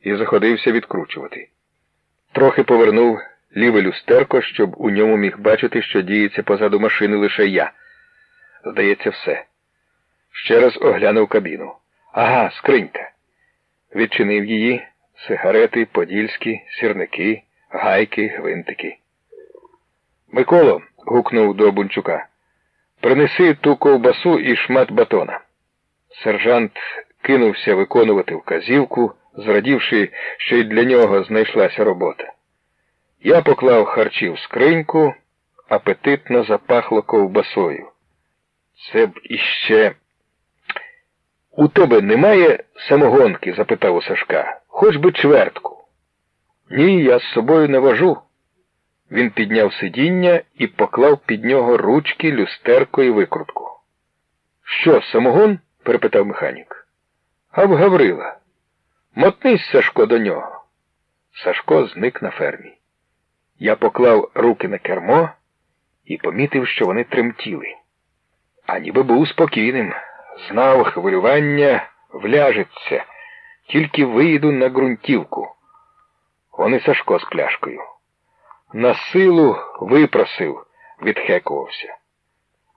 і заходився відкручувати. Трохи повернув ліве люстерко, щоб у ньому міг бачити, що діється позаду машини лише я. Здається, все. Ще раз оглянув кабіну. Ага, скринька. Відчинив її, сигарети, подільські, сірники, гайки, гвинтики. Миколо, гукнув до Бунчука, принеси ту ковбасу і шмат батона. Сержант кинувся виконувати вказівку, зрадівши, що й для нього знайшлася робота. Я поклав харчі в скриньку, апетитно запахло ковбасою. Це б іще. У тебе немає самогонки? запитав у Сашка. Хоч би чвертку. Ні, я з собою не вожу. Він підняв сидіння і поклав під нього ручки, люстерко і викрутку. Що, самогон? перепитав механік. А в Гаврила. Мотнись, Сашко, до нього. Сашко зник на фермі. Я поклав руки на кермо і помітив, що вони тремтіли. А ніби був спокійним, знав хвилювання вляжеться, тільки вийду на ґрунтівку. Вони Сашко з пляшкою. На силу випросив, відхекувався.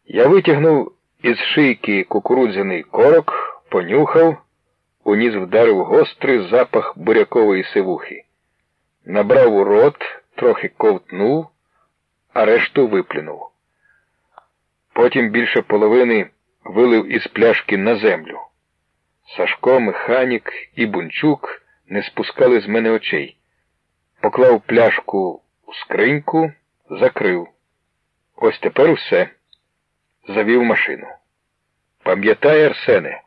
Я витягнув із шийки кукурудзяний корок, понюхав, у ніс вдарив гострий запах бурякової сивухи. Набрав у рот, трохи ковтнув, а решту виплюнув. Потім більше половини вилив із пляшки на землю. Сашко, механік і бунчук не спускали з мене очей. Поклав пляшку у скриньку, закрив. Ось тепер усе. Завів машину. Пам'ятай, Арсене,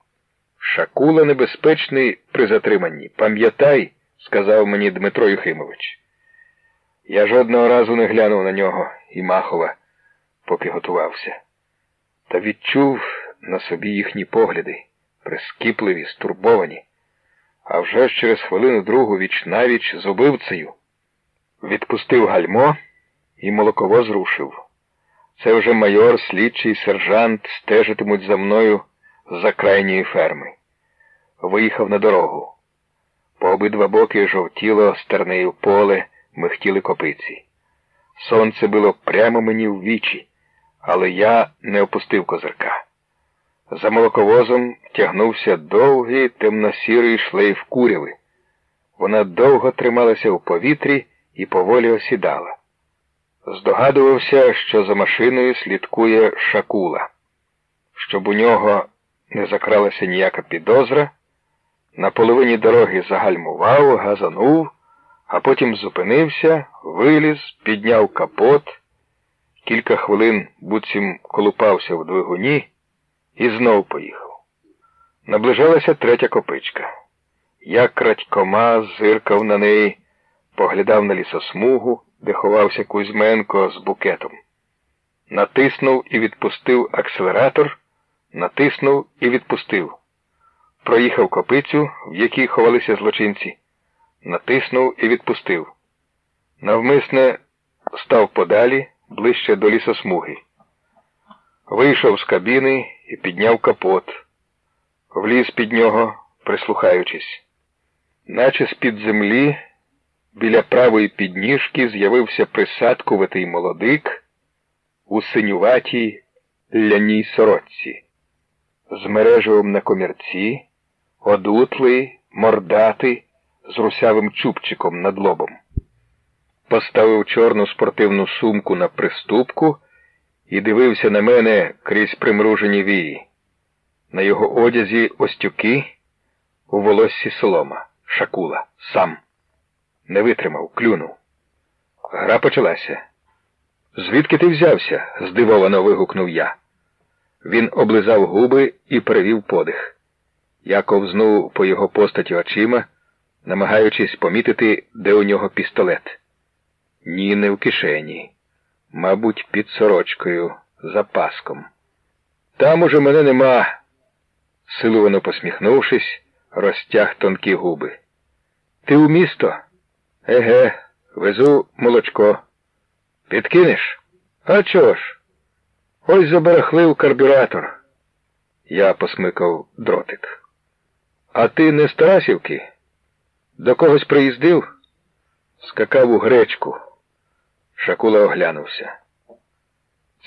Шакула небезпечний при затриманні. Пам'ятай, сказав мені Дмитро Юхимович. Я жодного разу не глянув на нього і Махова, поки готувався. Та відчув на собі їхні погляди, прискіпливі, стурбовані, а вже ж через хвилину другу віч навіч з убивцею. Відпустив гальмо і молоковоз рушив. Це вже майор, слідчий, сержант стежитимуть за мною за крайньої ферми. Виїхав на дорогу. По обидва боки жовтіло стернею поле, михтіли копиці. Сонце було прямо мені в вічі, але я не опустив козирка. За молоковозом тягнувся довгий темно-сірий шлейф куряви. Вона довго трималася у повітрі і поволі осідала. Здогадувався, що за машиною слідкує шакула. Щоб у нього не закралася ніяка підозра, на половині дороги загальмував, газанув, а потім зупинився, виліз, підняв капот, кілька хвилин буцім колупався в двигуні і знов поїхав. Наближалася третя копичка. Я крадькома зиркав на неї, поглядав на лісосмугу, де ховався Кузьменко з букетом. Натиснув і відпустив акселератор, натиснув і відпустив. Проїхав копицю, в якій ховалися злочинці, натиснув і відпустив. Навмисне став подалі, ближче до лісосмуги. Вийшов з кабіни і підняв капот, вліз під нього, прислухаючись. Наче з-під землі біля правої підніжки з'явився присадкуватий молодик у синюватій ляній сорочці, з мережевим на комірці, одутлий, мордатий, з русявим чубчиком над лобом. Поставив чорну спортивну сумку на приступку і дивився на мене крізь примружені вії. На його одязі остюки, у волоссі солома, шакула, сам. Не витримав, клюнув. Гра почалася. Звідки ти взявся? здивовано вигукнув я. Він облизав губи і перевів подих. Я ковзнув по його постаті очима, намагаючись помітити, де у нього пістолет. Ні, не в кишені. Мабуть, під сорочкою, за паском. Там уже мене нема. Силувано посміхнувшись, розтяг тонкі губи. Ти у місто? Еге, везу молочко. Підкинеш? А чого ж? Ось забарахлив карбюратор. Я посмикав дротик. А ти не з Тарасівки? До когось приїздив? Скакав у гречку. Шакула оглянувся.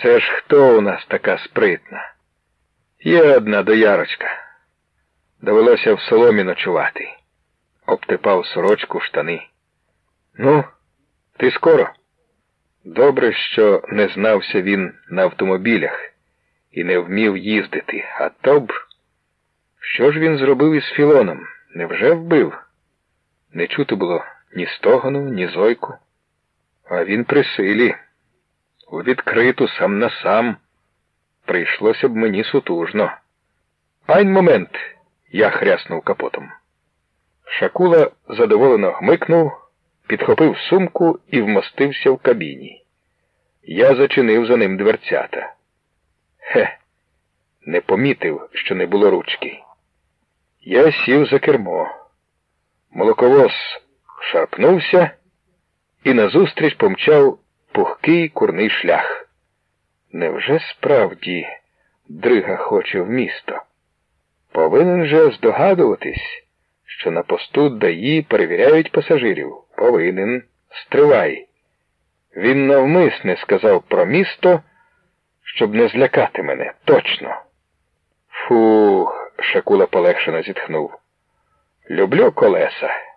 Це ж хто у нас така спритна? Є одна доярочка. Довелося в соломі ночувати. Обтипав сорочку штани. Ну, ти скоро? Добре, що не знався він на автомобілях і не вмів їздити, а то б. Що ж він зробив із Філоном? Невже вбив? Не чути було ні стогону, ні зойку. А він при силі. У відкриту сам на сам. Прийшлося б мені сутужно. Айн момент, я хряснув капотом. Шакула задоволено гмикнув, підхопив сумку і вмостився в кабіні. Я зачинив за ним дверцята. Хе, не помітив, що не було ручки. Я сів за кермо. Молоковоз шарпнувся і назустріч помчав пухкий курний шлях. Невже справді дрига хоче в місто? Повинен же здогадуватись, що на посту даї перевіряють пасажирів. Повинен. Стривай. Він навмисне сказав про місто, щоб не злякати мене. Точно. Фух, Шакула полегшено зітхнув. Люблю колеса.